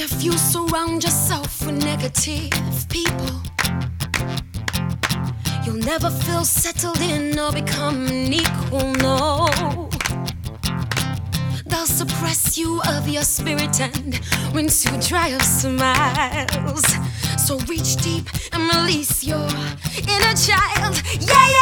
if you surround yourself with negative people, you'll never feel settled in or become an equal. No, they'll suppress you of your spirit and rinse you dry of smiles. So reach deep and release your inner child. Yeah, yeah.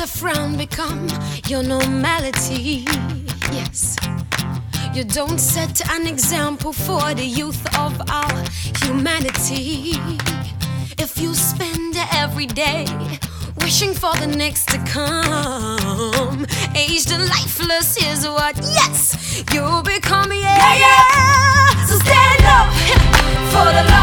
a frown become your normality? Yes. You don't set an example for the youth of our humanity. If you spend every day wishing for the next to come, aged and lifeless is what, yes, you become. Yeah, yeah. yeah. So stand up for the love.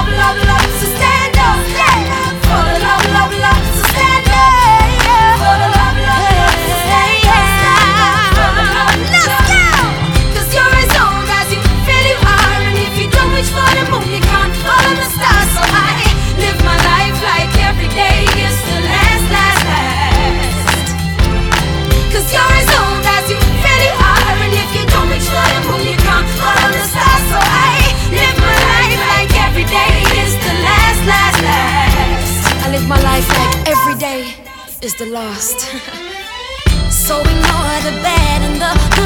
is the last. so ignore the bad and the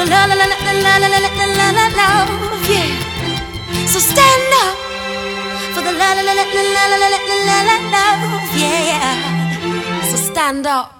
gonna la la la la la la la la la la yeah. So stand up for the la la la la la la la la la yeah. So stand up.